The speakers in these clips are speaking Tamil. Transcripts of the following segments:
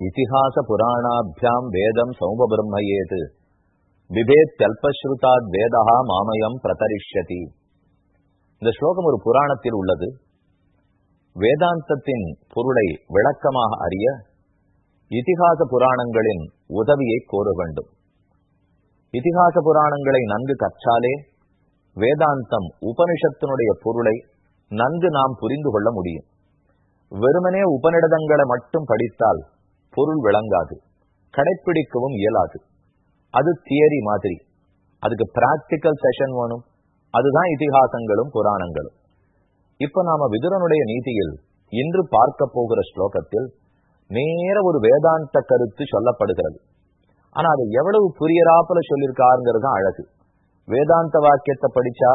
இத்திஹாச புராணாபியாம் வேதம் சௌமபிரம்மயேது பிபேத்யல்பஸ்ருதாத் வேதா மாமயம் பிரதரிஷ்யதி இந்த ஸ்லோகம் ஒரு புராணத்தில் உள்ளது. வேதாந்தத்தின் பொருளை விளக்கமாக அறிய இதிகாச புராணங்களின் உதவியை கோர வேண்டும். இதிகாச புராணங்களை நன்கு கற்றாலே வேதாந்தம் உபனிஷத்தினுடைய பொருளை நன்கு நாம் புரிந்து கொள்ள முடியும். வெறுமனே உபநிடதங்களை மட்டும் படித்தால் பொருள் விளங்காது. கடைப்பிடிக்கவும் இயலாது. அது தியரி மாதிரி. அதுக்கு பிராக்டிக்கல் செஷன் வேணும். அதுதான் இதிகாசங்களும் புராணங்களும். இப்ப நாம விதுரனுடைய நீதியில் இன்று பார்க்க போகிற ஸ்லோகத்தில் நேர ஒரு வேதாந்த கருத்து சொல்லப்படுகிறது. ஆனா அது எவ்வளவு புரியராப்பல சொல்லியிருக்காருங்கிறது அழகு. வேதாந்த வாக்கியத்தை படிச்சா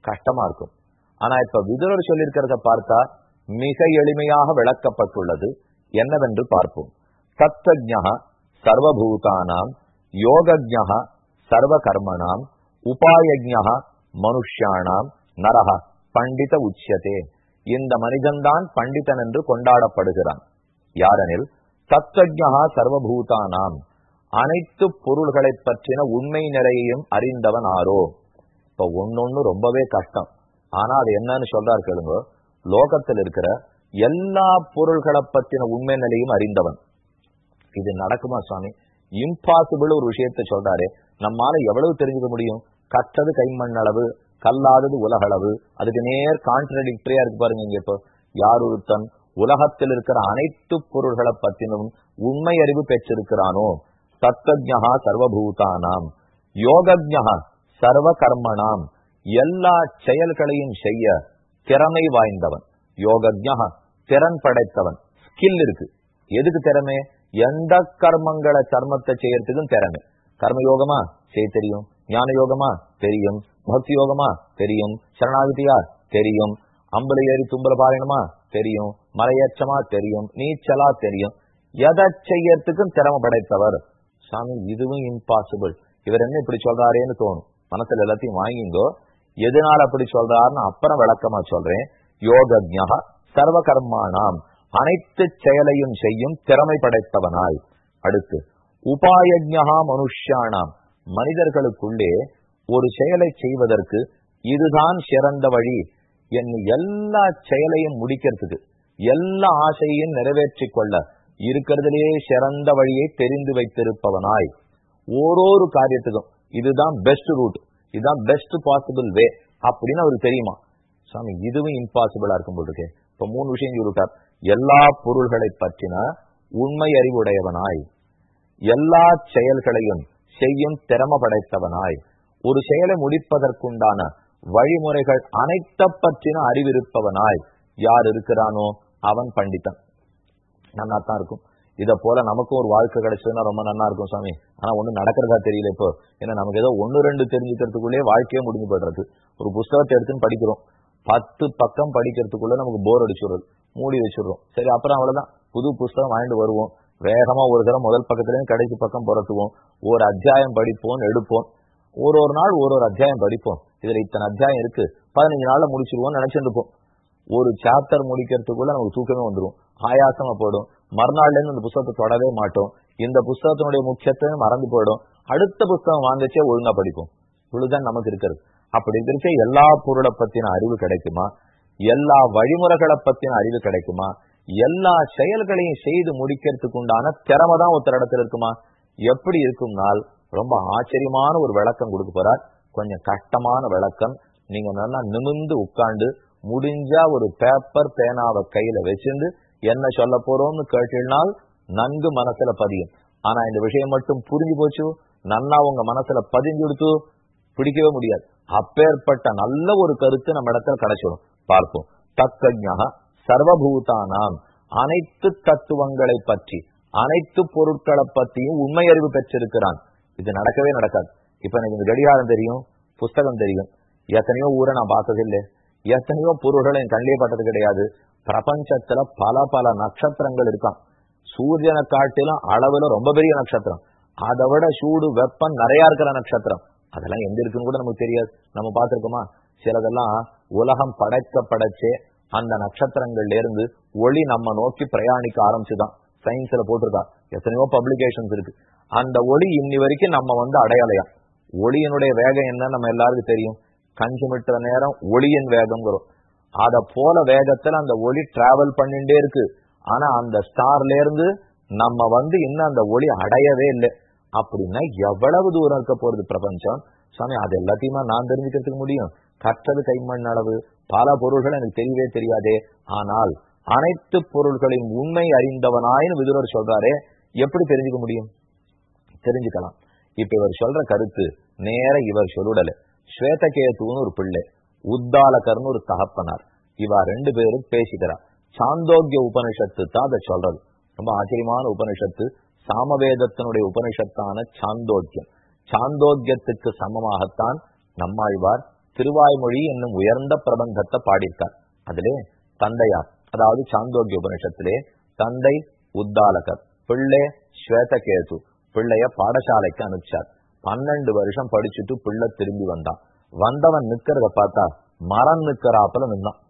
கஷ்டமா இருக்கும். ஆனா இப்ப விதுரர் சொல்லியிருக்கிறத பார்த்தா மிக எளிமையாக விளக்கப்பட்டுள்ளது. என்னவென்று பார்ப்போம். தத்வஜா சர்வபூதானாம் யோகஜா சர்வகர்மணாம் உபாயஜா மனுஷியானாம் நரக பண்டித உச்சியதே இந்த மனிதன்தான் பண்டிதன் என்று கொண்டாடப்படுகிறான். யாரெனில் தத்வஜா சர்வபூதானாம். அனைத்து பொருள்களை பற்றின உண்மை நிலையையும் அறிந்தவன் ஆரோ இப்ப ஒன்னொன்னு ரொம்பவே கஷ்டம். ஆனா அது என்னன்னு சொல்றாரு கேளுங்க. லோகத்தில் இருக்கிற எல்லா பொருள்களை பற்றின உண்மை நிலையும் அறிந்தவன். இது நடக்குமா சுவாமி? இம்பாசிபிள் ஒரு விஷயத்த சொல்றாரு. நம்மால எவ்வளவு தெரிஞ்சுக்க முடியும்? கற்றது கைமண் அளவு கல்லாதது உலகளவு. அதுக்கு நேர் கான்ட்ரடிக்டரியா இருக்கு பாருங்க இங்க இப்போ. யார் ஒருத்தன் உலகத்தில் இருக்கிற அனைத்து பொருள்களை பத்தினும் உண்மை அறிவு பெற்றிருக்கிறானோ? தத்தஜா சர்வபூதானாம். யோகஜா சர்வ கர்மனாம் எல்லா செயல்களையும் செய்ய திறமை வாய்ந்தவன். யோகஜா திறன் படைத்தவன். ஸ்கில் இருக்கு. எதுக்கு திறமை? எந்த கர்மங்களை கர்மத்தை செய்யறதுக்கும் திறமை. கர்ம யோகமா செய்ய தெரியும். ஞான யோகமா தெரியும். பக்தி யோகமா தெரியும். சரணாகதியா? தெரியும். அம்பல ஏறி தும்பல பாயணுமா? தெரியும். மலையேற்றமா? தெரியும். நீச்சலா? தெரியும். எதை செய்யறதுக்கும் திறமை படைத்தவர். சாமி இதுவும் இம்பாசிபிள் இவர் என்ன இப்படி சொல்றாரேன்னு தோணும். மனசுல எல்லாத்தையும் வாங்கிங்கோ. எதனால அப்படி சொல்றாருன்னு அப்புறம் விளக்கமா சொல்றேன். யோகஜா சர்வ கர்மானாம். அனைத்து செயலையும் செய்யும் திறமை படைத்தவனாய். அடுத்து உபாயஜா மனுஷானாம் மனிதர்களுக்குள்ளே ஒரு செயலை செய்வதற்கு இதுதான் சிறந்த வழி என் எல்லா செயலையும் முடிக்கிறதுக்கு எல்லா ஆசையும் நிறைவேற்றிக் கொள்ள இருக்கிறதுலேயே சிறந்த வழியை தெரிந்து வைத்திருப்பவனாய். ஓரொரு காரியத்துக்கும் இதுதான் பெஸ்ட் ரூட் இதுதான் பெஸ்ட் பாசிபிள் வே அப்படின்னு அவருக்கு தெரியுமா? சாமி இதுவும் இம்பாசிபிளா இருக்கும் போது இப்ப மூணு விஷயம் சொல்லிட்டார் எல்லா பொருள்களை பற்றின உண்மை அறிவுடையவனாய் எல்லா செயல்களையும் செய்யும் திறமை படைத்தவனாய் ஒரு செயலை முடிப்பதற்குண்டான வழிமுறைகள் அனைத்த பற்றின அறிவிருப்பவனாய் யார் இருக்கிறானோ அவன் பண்டிதன். நல்லா தான் இருக்கும். இத போல நமக்கும் ஒரு வாழ்க்கை கிடைச்சதுன்னா ரொம்ப நல்லா இருக்கும் சாமி. ஆனா ஒண்ணு நடக்கிறதா தெரியல இப்போ. ஏன்னா நமக்கு ஏதோ ஒன்னு ரெண்டு தெரிஞ்சுக்கிறதுக்குள்ளேயே வாழ்க்கையே முடிஞ்சு போயிடுறது. ஒரு புஸ்தகத்தை எடுத்துன்னு படிக்கிறோம். பத்து பக்கம் படிக்கிறதுக்குள்ள நமக்கு போர் அடிச்சுடுறது. மூடி வச்சுடுறோம். சரி அப்புறம் அவ்வளவுதான். புது புஸ்தகம் வாங்கிட்டு வருவோம். வேகமா ஒரு தடவை முதல் பக்கத்துலேருந்து கடைசி பக்கம் புரட்டுவோம் ஒரு அத்தியாயம் படிப்போம் எடுப்போம். ஒரு ஒரு நாள் ஒரு ஒரு அத்தியாயம் படிப்போம். இதுல இத்தனை அத்தியாயம் இருக்கு. பதினஞ்சு நாள்ல முடிச்சிருவோம் நினைச்சிருப்போம் ஒரு சாப்டர் முடிக்கிறதுக்குள்ள நமக்கு தூக்கமே வந்துடும் ஆயாசமா போயிடும். மறுநாள்ல இருந்து இந்த புத்தகத்தை தொடவே மாட்டோம். இந்த புஸ்தகத்தினுடைய முக்கியத்துவம் மறந்து போயிடும். அடுத்த புஸ்தகம் வாங்கிச்சே ஒழுங்கா படிப்போம். இவ்வளவுதான் நமக்கு இருக்கிறது. அப்படி இருக்க எல்லா பொருளை பத்தின அறிவு கிடைக்குமா? எல்லா வழிமுறைகளை பத்தின அறிவு கிடைக்குமா? எல்லா செயல்களையும் செய்து முடிக்கிறதுக்கு உண்டான திறமை தான் ஒருத்தர் இடத்துல இருக்குமா? எப்படி இருக்கும்னால் ரொம்ப ஆச்சரியமான ஒரு விளக்கம் கொடுக்க போறார். கொஞ்சம் கஷ்டமான விளக்கம். நீங்க நல்லா நிமிந்து உட்காந்து முடிஞ்சா ஒரு பேப்பர் பேனாவை கையில வச்சிருந்து என்ன சொல்ல போறோம்னு கேட்டினால் நன்கு மனசுல பதியும். ஆனா இந்த விஷயம் மட்டும் புரிஞ்சு போச்சு? நன்னா உங்க மனசுல பதிஞ்சு கொடுத்து பிடிக்கவே முடியாது. அப்பேற்பட்ட நல்ல ஒரு கருத்து நம்ம இடத்துல கிடைச்சிடும் பார்ப்போம். தக்கஜா சர்வபூதானாம். அனைத்து தத்துவங்களை பற்றி அனைத்து பொருட்களை பற்றியும் உண்மை அறிவு பெற்றிருக்கிறான். இது நடக்கவே நடக்காது. இப்ப எனக்கு இந்த கடிகாரம் தெரியும் புஸ்தகம் தெரியும். எத்தனையோ ஊரை நான் பார்த்ததில்லை. எத்தனையோ பொருள்களை என் கண்ணிலே பட்டது கிடையாது. பிரபஞ்சத்துல பல பல நட்சத்திரங்கள் இருக்கான். சூரியனை காட்டிலும் அளவுல ரொம்ப பெரிய நட்சத்திரம். அதை விட சூடு வெப்பம் நிறைய இருக்கிற நட்சத்திரம். அதெல்லாம் எங்க இருக்குன்னு கூட நமக்கு தெரியாது. நம்ம பார்த்திருக்கோமா? சிலதெல்லாம் உலகம் படைக்க படைச்சே அந்த நட்சத்திரங்கள்ல இருந்து ஒளி நம்ம நோக்கி பிரயாணிக்க ஆரம்பிச்சுதான். சயின்ஸ்ல போட்டிருக்கா. எத்தனையோ பப்ளிகேஷன்ஸ் இருக்கு. அந்த ஒளி இன்னி வரைக்கும் நம்ம வந்து அடையாளையா ஒளியினுடைய வேகம் என்ன நம்ம எல்லாருக்கும் தெரியும். கஞ்சுமிட்டுற நேரம் ஒளியின் வேகம் அத போல வேகத்துல அந்த ஒளி டிராவல் பண்ணிட்டே இருக்கு. ஆனா அந்த ஸ்டார்ல இருந்து நம்ம வந்து இன்னும் அந்த ஒளி அடையவே இல்லை. அப்படின்னா எவ்வளவு தூரம் இருக்க போறது பிரபஞ்சம்? சாமி அது எல்லாத்தையுமா நான் தெரிஞ்சுக்கிறதுக்கு முடியும்? கற்றது கைமண் அளவு. பல பொருள்கள் எனக்கு தெரியவே தெரியாதே. ஆனால் அனைத்து பொருள்களின் உண்மை அறிந்தவனாயின்னு விதுரர் சொல்றாரே. எப்படி தெரிஞ்சுக்க முடியும்? தெரிஞ்சுக்கலாம். இப்ப இவர் சொல்ற கருத்து நேர இவர் சொல்லுடல. ஸ்வேதகேதுன்னு ஒரு பிள்ளை உத்தாலகர்னு ஒரு தகப்பனார். இவா ரெண்டு பேரும் பேசிக்கிறா. சாந்தோக்கிய உபனிஷத்து தான் அதை சொல்றது. ரொம்ப ஆச்சரியமான உபனிஷத்து. சாமவேதத்தினுடைய உபனிஷத்தான சாந்தோக்கியம். சாந்தோக்கியத்துக்கு சமமாகத்தான் நம்மாழ்வார் திருவாய்மொழி என்னும் உயர்ந்த பிரபந்தத்தை பாடியிருக்கார். அதிலே தந்தையார் அதாவது சாந்தோக்கிய உபனிஷத்திலே தந்தை உத்தாலகர் பிள்ளை ஸ்வேதகேது பிள்ளைய பாடசாலைக்கு அனுப்பிச்சார். பன்னெண்டு வருஷம் படிச்சுட்டு பிள்ளை திரும்பி வந்தான். வந்தவன் நிக்கிறத பார்த்தா மரம் நிக்கிறாப்புல நின்னான்.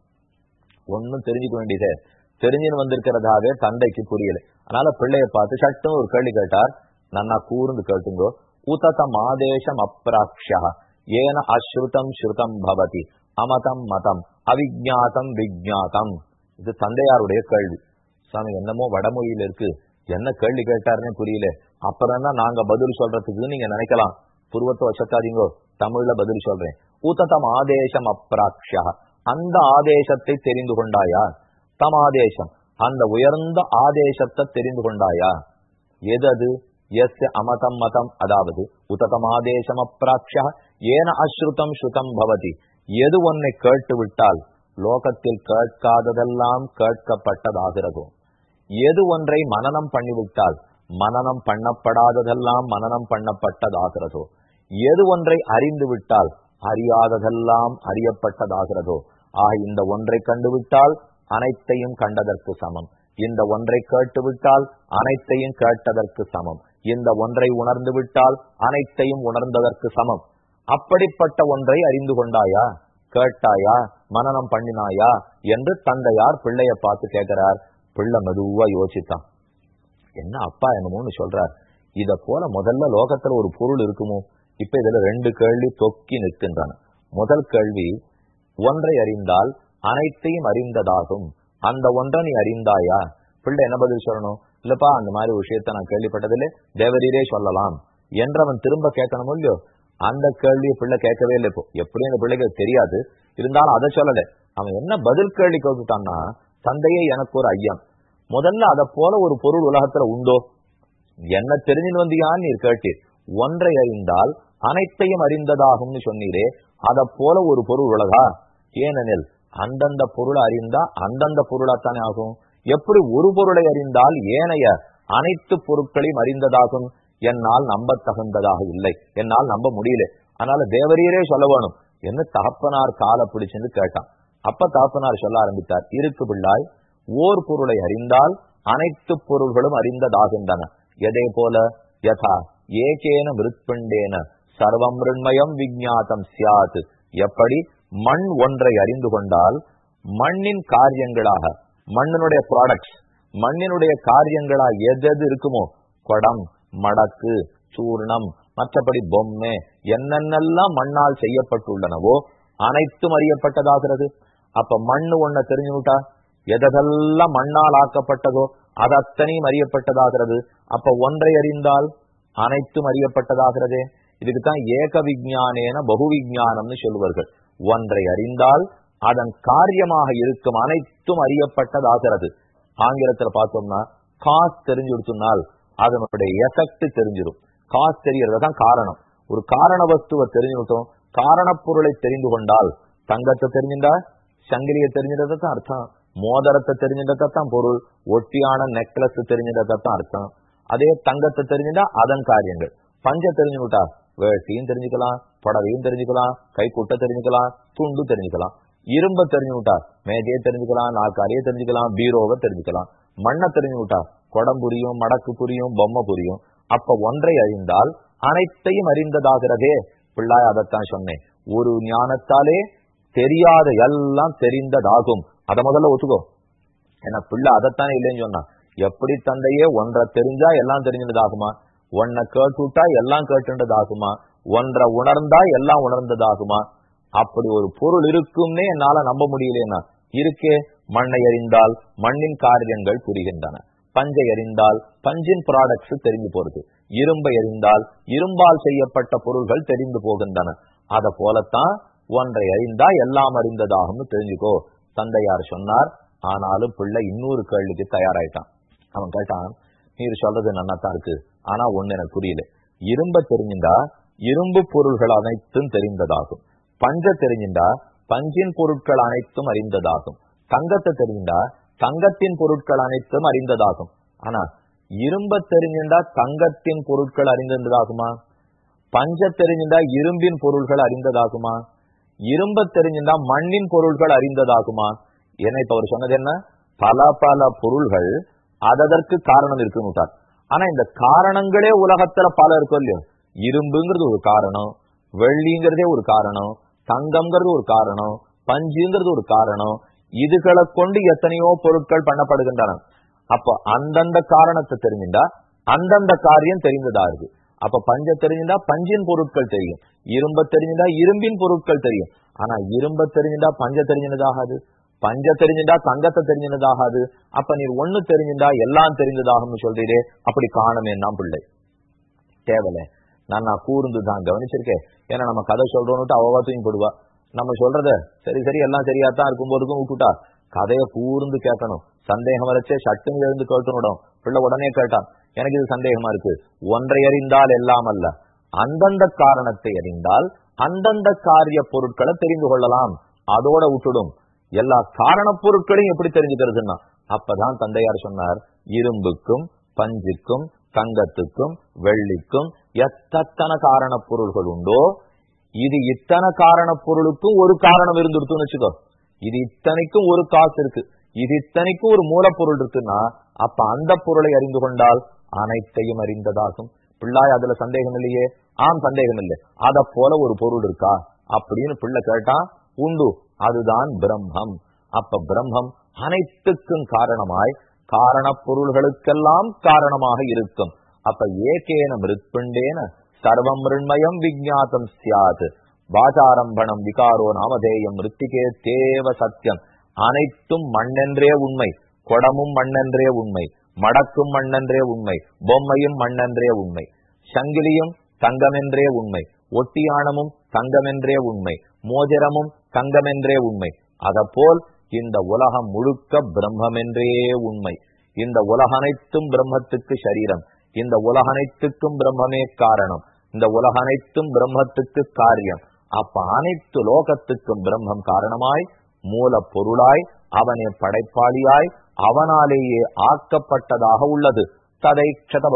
ஒன்னும் தெரிஞ்சுக்க வேண்டியதே தெரிஞ்சுன்னு வந்திருக்கிறதாவே தந்தைக்கு புரியல. அதனால பிள்ளைய பார்த்து சட்டம் ஒரு கேள்வி கேட்டார். நன்னா கூர்ந்து கேட்டுங்கோ. உததம் ஆதேசம் அப்ராக்ஷா. ஏன அஸ்ருதம் ஸ்ருதம் பவதி. அமதம் மதம். அவிஜாத்தம் விஜாத்தம் இது தந்தையாருடைய கேள்வி. சாமி என்னமோ வடமொழியில இருக்கு. என்ன கேள்வி கேட்டாருன்னு புரியல. அப்புறம் தான் நாங்க பதில் சொல்றதுக்கு நீங்க நினைக்கலாம். புருவத்தை வச்சக்காதீங்கோ. தமிழ்ல பதில் சொல்றேன். உத்ததம் ஆதேசம் அப்ராக்ஷா. அந்த ஆதேசத்தை தெரிந்து கொண்டாயா? தம் ஆதேசம் அந்த உயர்ந்த ஆதேசத்தை தெரிந்து கொண்டாயா? எது அது எஸ் அமதம் மதம். அதாவது உத்ததம் ஆதேசம் அப்ராக்ஷா ஏன அஸ்ருதம் ஸ்ருதம் பவதி. எது ஒன்னை கேட்டு விட்டால் லோகத்தில் கேட்காததெல்லாம் கேட்கப்பட்டதாகிறதோ. எது ஒன்றை மனநம் பண்ணிவிட்டால் மனநம் பண்ணப்படாததெல்லாம் மனநம் பண்ணப்பட்டதாகிறதோ. எது ஒன்றை அறிந்து விட்டால் அறியாததெல்லாம் அறியப்பட்டதாகிறதோ. ஆக இந்த ஒன்றை கண்டுவிட்டால் அனைத்தையும் கண்டதற்கு சமம். இந்த ஒன்றை கேட்டுவிட்டால் அனைத்தையும் கேட்டதற்கு சமம். இந்த ஒன்றை உணர்ந்து விட்டால் அனைத்தையும் உணர்ந்ததற்கு சமம். அப்படிப்பட்ட ஒன்றை அறிந்து கொண்டாயா? கேட்டாயா? மனநம் பண்ணினாயா? என்று தந்தையார் பிள்ளைய பார்த்து கேட்கிறார். பிள்ளை மெதுவா யோசித்தான். என்ன அப்பா என்னமோன்னு சொல்றார். இத போல முதல்ல லோகத்துல ஒரு பொருள் இருக்குமோ? இப்ப இதுல ரெண்டு கேள்வி தொக்கி நிற்கின்றன. முதல் கேள்வி ஒன்றை அறிந்தால் அனைத்தையும் அறிந்ததாகும். அந்த ஒன்றை நீ அறிந்தாயா? பிள்ளை என்ன பதில் சொல்லணும்? இல்லப்பா அந்த மாதிரி விஷயத்த நான் கேள்விப்பட்டதில்லை. தேவரீரே சொல்லலாம். என்றவன் திரும்ப கேட்கணும் இல்லையோ? அந்த கேள்வியை பிள்ளை கேட்கவே இல்லை இப்போ. எப்படி அந்த பிள்ளைக்கு தெரியாது. இருந்தாலும் அதை சொல்லல. அவன் என்ன பதில் கேள்வி கேட்டுட்டான்னா தந்தையே எனக்கு ஒரு ஐயம். முதல்ல அதை போல ஒரு பொருள் உலகத்துல உண்டோ? என்ன தெரிஞ்சுன்னு வந்தியான்னு நீர் கேட்டீர். ஒன்றை அறிந்தால் அனைத்தையும் அறிந்ததாகும்னு சொன்னீரே அத போல ஒரு பொருள் உலகா? ஏனெனில் அந்தந்த பொருளை அறிந்தா அந்தந்த பொருளாத்தானே ஆகும்? எப்படி ஒரு பொருளை அறிந்தால் ஏனைய அனைத்து பொருட்களையும் அறிந்ததாகும்? என்னால் நம்ப தகுந்ததாக இல்லை. என்னால் நம்ப முடியல. அதனால தேவரீரே சொல்ல வேணும் என்ன தகப்பனார் காலை பிடிச்சுன்னு கேட்டான். அப்ப தகப்பனார் சொல்ல ஆரம்பித்தார் இருக்கு பிள்ளாய் ஓர் பொருளை அறிந்தால் அனைத்து பொருள்களும் அறிந்ததாகின்றன. எதே போல? யதா ஏகேன மிருத்பண்டேன சர்வம் ரிண்மயம் விஜாத்தம் சியாத் எப்படி? மண் ஒன்றை அறிந்து கொண்டால் மண்ணின் காரியங்களாக மண்ணினுடைய ப்ராடக்ட்ஸ் மண்ணினுடைய காரியங்களா எது இருக்குமோ குடம் மடக்கு சூர்ணம் மற்றபடி பொம்மை என்னென்னலாம் மண்ணால் செய்யப்பட்டுள்ளனவோ அனைத்தும் அறியப்பட்டதாகிறது. அப்ப மண்ணு ஒன்ன தெரிஞ்சுட்டா எதெல்லாம் மண்ணால் ஆக்கப்பட்டதோ அது அத்தனையும் அறியப்பட்டதாகிறது. அப்ப ஒன்றை அறிந்தால் அனைத்தும் அறியப்பட்டதாகிறதே. இதுக்குத்தான் ஏக விஜானேன பகு விஜானம்னு சொல்லுவார்கள். ஒன்றை அறிந்தால் அதன் காரியமாக இருக்கும் அனைத்தும் அறியப்பட்டதாகிறது. ஆங்கிலத்துல பார்த்தோம்னா காசு தெரிஞ்சு கொடுத்தோம்னால் அதனுடைய எஃபெக்ட் தெரிஞ்சிடும் காசு தெரியறது தான் காரணம். ஒரு காரண வஸ்துவை தெரிஞ்சுட்டோம் காரணப்பொருளை தெரிந்து கொண்டால் தங்கத்தை தெரிஞ்சுட்டா சங்கிலியை தெரிஞ்சிடறது தான் அர்த்தம். மோதிரத்தை தெரிஞ்சிடறது தான் பொருள். ஒட்டியான நெக்லஸ் தெரிஞ்சதான் அர்த்தம். அதே தங்கத்தை தெரிஞ்சுட்டா அதன் காரியங்கள். பஞ்ச தெரிஞ்சுட்டா வேட்டியும் தெரிஞ்சுக்கலாம் புடவையும் தெரிஞ்சுக்கலாம் கைக்குட்ட தெரிஞ்சுக்கலாம் துண்டு தெரிஞ்சுக்கலாம். இரும்ப தெரிஞ்சுட்டா மேஜையை தெரிஞ்சுக்கலாம் நாக்காரியை தெரிஞ்சுக்கலாம் பீரோவை தெரிஞ்சுக்கலாம். மண்ணை தெரிஞ்சு விட்டா குடம் புரியும் மடக்கு புரியும் பொம்மை புரியும். அப்ப ஒன்றை அறிந்தால் அனைத்தையும் அறிந்ததாகிறதே. பிள்ளாய் அதைத்தான் சொன்னேன். ஒரு ஞானத்தாலே தெரியாத எல்லாம் தெரிந்ததாகும். அத முதல்ல ஒத்துக்கோ. ஏன்னா பிள்ளை அதைத்தானே இல்லைன்னு சொன்னா எப்படி தந்தையே ஒன்றை தெரிஞ்சா எல்லாம் தெரிஞ்சதாகுமா ஒன்னை கேட்டுட்டா எல்லாம் கேட்டுண்டதாகுமா? ஒன்றை உணர்ந்தா எல்லாம் உணர்ந்ததாகுமா? அப்படி ஒரு பொருள் இருக்கும்னே என்னால நம்ப முடியலன்னா இருக்கே மண்ணை அறிந்தால் மண்ணின் காரியங்கள் புரிகின்றன. பஞ்சை அறிந்தால் பஞ்சின் ப்ராடக்ட்ஸ் தெரிஞ்சு போறது. இரும்பை அறிந்தால் இரும்பால் செய்யப்பட்ட பொருள்கள் தெரிந்து போகின்றன. அத போலத்தான் ஒன்றை அறிந்தா எல்லாம் அறிந்ததாகும்னு தெரிஞ்சுக்கோ. தந்தையார் சொன்னார் ஆனாலும் பிள்ளை இன்னொரு கேள்விக்கு தயாராயிட்டான். அவன் கேட்டான் நீர் சொல்றது நன்னாத்தான் இருக்கு. ஆனா ஒண்ணு எனக்கு புரியல. இரும்ப தெரிஞ்சிருந்தா இரும்பு பொருள்கள் அனைத்தும் தெரிந்ததாகும். பஞ்ச தெரிஞ்சிருந்தா பஞ்சின் பொருட்கள் அனைத்தும் அறிந்ததாகும். தங்கத்தை தெரிஞ்சுண்டா தங்கத்தின் பொருட்கள் அனைத்தும் அறிந்ததாகும். ஆனா இரும்ப தெரிஞ்சிருந்தா தங்கத்தின் பொருட்கள் அறிந்ததாகுமா? பஞ்ச தெரிஞ்சிருந்தா இரும்பின் பொருள்கள் அறிந்ததாகுமா? இரும்ப தெரிஞ்சிருந்தா மண்ணின் பொருள்கள் அறிந்ததாகுமா? ஏன்னா இப்ப அவர் சொன்னது என்ன? பல பல பொருள்கள் அதற்கு காரணம் இருக்குன்னு ஆனா இந்த காரணங்களே உலகத்துல பல இருக்கும் இல்லையோ? இரும்புங்கிறது ஒரு காரணம் வெள்ளிங்கிறதே ஒரு காரணம் தங்கம்ங்கிறது ஒரு காரணம் பஞ்சுங்கிறது ஒரு காரணம் இதுகளை கொண்டு எத்தனையோ பொருட்கள் பண்ணப்படுகின்றன. அப்போ அந்தந்த காரணத்தை தெரிஞ்சுட்டா அந்தந்த காரியம் தெரிந்ததா இருக்கு? அப்ப பஞ்ச தெரிஞ்சுட்டா பஞ்சின் பொருட்கள் தெரியும் இரும்ப தெரிஞ்சுட்டா இரும்பின் பொருட்கள் தெரியும். ஆனா இரும்ப தெரிஞ்சுட்டா பஞ்ச தெரிஞ்சதாகாது பஞ்ச தெரிஞ்சுட்டா தங்கத்தை தெரிஞ்சதாகாது அப்ப நீ ஒண்ணு தெரிஞ்சுட்டா எல்லாம் தெரிஞ்சதாகும்னு சொல்றீரே அப்படி காணமே நான் பிள்ளை. தேவலை நான் நான் கூர்ந்து தான் கவனிச்சிருக்கேன். ஏன்னா நம்ம கதை சொல்றோம்னுட்டு அவவா தூங்கி போடுவா. நம்ம சொல்றத சரி சரி எல்லாம் சரியாத்தான் இருக்கும் போதுக்கும் விட்டுட்டா. கதையை கூர்ந்து கேட்கணும். சந்தேகம் வரைச்சே சட்டுன்னு எழுந்து கேட்டுனுடும் பிள்ளை உடனே கேட்டான். எனக்கு இது சந்தேகமா இருக்கு. ஒன்றை அறிந்தால் எல்லாம் அல்ல. அந்தந்த காரணத்தை அறிந்தால் அந்தந்த காரிய பொருட்களை தெரிந்து கொள்ளலாம். அதோட விட்டுடும். எல்லா காரண பொருட்களையும் எப்படி தெரிஞ்சுக்கிறதுன்னா அப்பதான் தந்தையார் சொன்னார் இரும்புக்கும் பஞ்சுக்கும் தங்கத்துக்கும் வெள்ளிக்கும் எத்தனை காரண பொருள்கள் உண்டோ இது இத்தனை காரண பொருளுக்கும் ஒரு காரணம் இருந்துருத்துன்னு வச்சுக்கோ. இது இத்தனைக்கும் ஒரு காசு இருக்கு. இது இத்தனைக்கும் ஒரு மூலப்பொருள் இருக்குன்னா அப்ப அந்த பொருளை அறிந்து கொண்டால் அனைத்தையும் அறிந்ததாகும். பிள்ளாய் அதுல சந்தேகம் இல்லையே? ஆம் சந்தேகம் இல்லை. அத போல ஒரு பொருள் இருக்கா? அப்படின்னு பிள்ளை கேட்டா உண்டு. அதுதான் பிரம்மம். அப்ப பிரம்மம் அனைத்துக்கும் காரணமாய் காரண பொருள்களுக்கெல்லாம் காரணமாக இருக்கும். அப்ப ஏகேன மிருத்பிண்டேன சர்வம் மிருண்மயம் விஜாத்தம் சியாத் வாசாரம்பணம் விகாரோ நாமதேயம் மிருத்திகே தேவ சத்தியம் அனைத்தும் மண்ணென்றே உண்மை குடமும் மண்ணென்றே உண்மை மடக்கும் மண்ணென்றே உண்மை பொம்மையும் மண்ணென்றே உண்மை. சங்கிலியும் தங்கமென்றே உண்மை ஒட்டியானமும் தங்கமென்றே உண்மை மோதிரமும் தங்கமென்றே உண்மை. அதப்போல் இந்த உலகம் முழுக்க பிரம்மமென்றே உண்மை. இந்த உலகனைத்தும் பிரம்மத்துக்கு சரீரம். இந்த உலகனைத்துக்கும் பிரம்மமே காரணம். இந்த உலகனைத்தும் பிரம்மத்துக்கு காரியம். அப்ப அனைத்து லோகத்துக்கும் பிரம்மம் காரணமாய் மூல பொருளாய் அவனே படைப்பாளியாய் அவனாலேயே ஆக்கப்பட்டதாக உள்ளது. ததை க்ஷத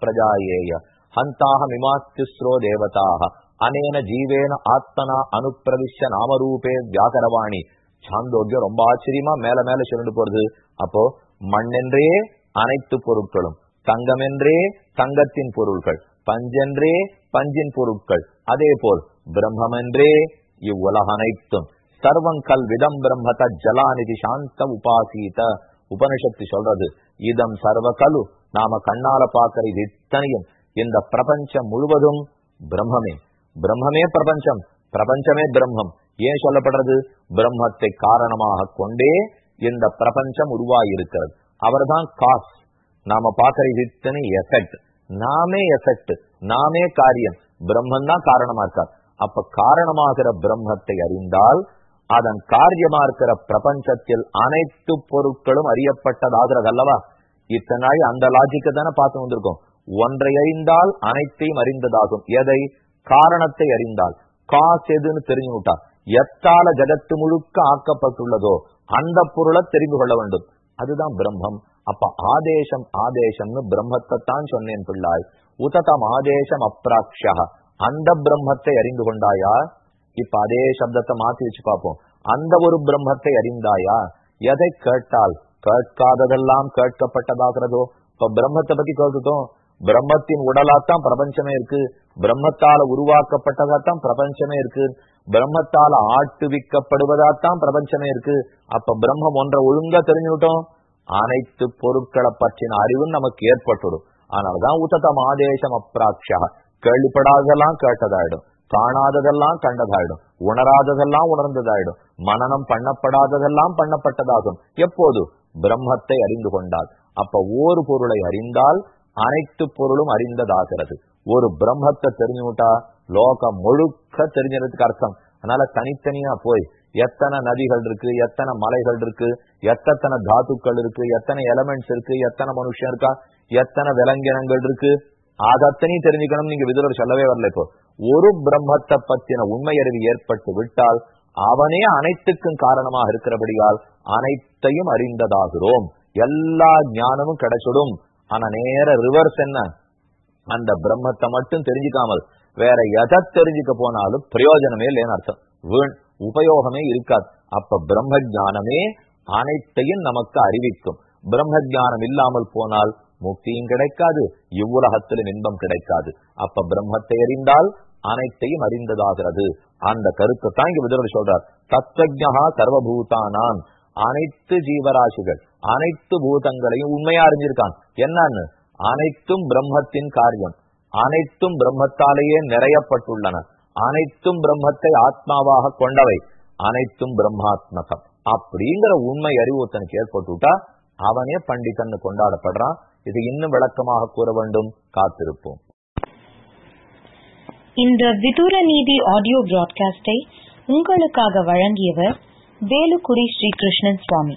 பிரஜாயேய. ஹந்தாக மிமாத்யுஸ்ரோ தேவதாக அனேன ஜீவேன ஆத்மனா அனுப்பிரவிஷ நாமரூபே வியாகரவாணி சாந்தோக்கியம் ரொம்ப ஆச்சரியமா மேல மேல சொல்லிட்டு போறது. அப்போ மண்ணென்றே அனைத்து பொருட்களும் தங்கமென்றே தங்கத்தின் பொருட்கள் பஞ்சென்றே பஞ்சின் பொருட்கள் அதே போல் பிரம்மமென்றே இவ்வுலக அனைத்தும். சர்வம் கல் விதம் பிரம்மத ஜலாநிதி சாந்த உபாசீத. உபனிஷத்து சொல்றது இதம் சர்வ கலு நாம கண்ணால பார்க்கிற இது இத்தனையும் இந்த பிரபஞ்சம் முழுவதும் பிரம்மமே. பிரம்மமே பிரபஞ்சம் பிரபஞ்சமே பிரம்மம். ஏன் சொல்லப்படுறது? பிரம்மத்தை காரணமாக கொண்டே இந்த பிரபஞ்சம் உருவாயிருக்கிறது. அவர்தான் காஸ். நாம பார்க்கிற இத்தனை எஃபெக்ட் நாமே எஃபெக்ட் நாமே காரியம். பிரம்மன் தான் காரணமா இருக்கார். அப்ப காரணமாகிற பிரம்மத்தை அறிந்தால் அதன் காரியமா இருக்கிற பிரபஞ்சத்தில் அனைத்து பொருட்களும் அறியப்பட்டதாகிறது அல்லவா இத்தனை அந்த லாஜிக்க தானே பார்த்து வந்திருக்கோம். ஒன்றை அறிந்தால் அனைத்தையும் அறிந்ததாகும். எதை? காரணத்தை அறிந்தால். காசு எதுன்னு தெரிஞ்சு விட்டா எத்தால ஜகத்து முழுக்க ஆக்கப்பட்டுள்ளதோ அந்த பொருளை தெரிந்து கொள்ள வேண்டும். அதுதான் பிரம்மம். அப்ப ஆதேசம் ஆதேசம்னு பிரம்மத்தை தான் சொன்னேன் பிள்ளாய். உததம் ஆதேசம் அப்ராக்ஷா அந்த பிரம்மத்தை அறிந்து கொண்டாயா? இப்ப அதே சப்தத்தை மாத்தி வச்சு பார்ப்போம். அந்த ஒரு பிரம்மத்தை அறிந்தாயா? எதை கேட்டால் கேட்காததெல்லாம் கேட்கப்பட்டதாகிறதோ இப்ப பிரம்மத்தை பத்தி கேட்டுட்டோம் பிரம்மத்தின் உடலாத்தான் பிரபஞ்சமே இருக்கு. பிரம்மத்தால உருவாக்கப்பட்டதாத்தான் பிரபஞ்சமே இருக்கு. பிரம்மத்தால ஆட்டுவிக்கப்படுவதாத்தான் பிரபஞ்சமே இருக்கு. அப்ப பிரம்மம் ஒன்றை ஒழுங்கா தெரிஞ்சுட்டோம் அனைத்து பொருட்களை பற்றின அறிவும் நமக்கு ஏற்பட்டுடும். அதனாலதான் உத்ததம் ஆதேசம் அப்ராட்சா கேள்விப்படாததெல்லாம் கேட்டதாயிடும். காணாததெல்லாம் கண்டதாயிடும். உணராததெல்லாம் உணர்ந்ததாயிடும். மனநம் பண்ணப்படாததெல்லாம் பண்ணப்பட்டதாகும். எப்போது? பிரம்மத்தை அறிந்து கொண்டால். அப்ப ஒரு பொருளை அறிந்தால் அனைத்து பொருளும் அறிந்ததாகிறது. ஒரு பிரம்மத்தை தெரிஞ்சுட்டா லோகம் முழுக்க தெரிஞ்சதுக்கு அர்த்தம். அதனால தனித்தனியா போய் எத்தனை நதிகள் இருக்கு எத்தனை மலைகள் இருக்கு எத்தனை தாத்துக்கள் இருக்கு எத்தனை எலமெண்ட்ஸ் இருக்கு எத்தனை மனுஷன் இருக்கா எத்தனை விலங்கினங்கள் இருக்கு அதத்தனையும் தெரிஞ்சுக்கணும் நீங்க விதுரர் சொல்லவே வரல இப்போ. ஒரு பிரம்மத்தை பத்தின உண்மை அறிவு ஏற்பட்டு விட்டால் அவனே அனைத்துக்கும் காரணமாக இருக்கிறபடியால் அனைத்தையும் அறிந்ததாகிறோம். எல்லா ஞானமும் கிடைச்சிடும். ஆனா நேர ரிவர்ஸ் என்ன? அந்த பிரம்மத்தை மட்டும் தெரிஞ்சுக்காமல் வேற எதை தெரிஞ்சுக்க போனாலும் பிரயோஜனமே இல்லைன்னு அர்த்தம். வீண் உபயோகமே இருக்காது. அப்ப பிரம்ம ஜானமே அனைத்தையும் நமக்கு அறிவிக்கும். பிரம்ம ஜானம் இல்லாமல் போனால் முக்தியும் கிடைக்காது இவ்வுலகத்திலும் இன்பம் கிடைக்காது. அப்ப பிரம்மத்தை அறிந்தால் அனைத்தையும் அறிந்ததாகிறது. அந்த கருத்தை தான் இங்க விதர் சொல்றார். தத்வஜா சர்வபூதானான். அனைத்து ஜீவராசிகள் அனைத்து பூதங்களையும் உண்மையா அறிஞ்சிருக்கான் என்னன்னு? அனைத்தும் பிரம்மத்தின் காரியம். அனைத்தும் பிரம்மத்தாலேயே நிறையப்பட்டுள்ளன. அனைத்தும் பிரம்மத்தை ஆத்மாவாக கொண்டவை. அனைத்தும் பிரம்மாத்மகம். அப்படிங்கிற உண்மை அறிவு ஏற்பட்டுட்டா அவனே பண்டிதன் கொண்டாடப்படுறான். இது இன்னும் விளக்கமாக கூற வேண்டும். காத்திருப்போம். இந்த விதூர நீதி ஆடியோ பிராட்காஸ்டை உங்களுக்காக வழங்கியவர் வேலுக்குடி ஸ்ரீகிருஷ்ணன் சுவாமி.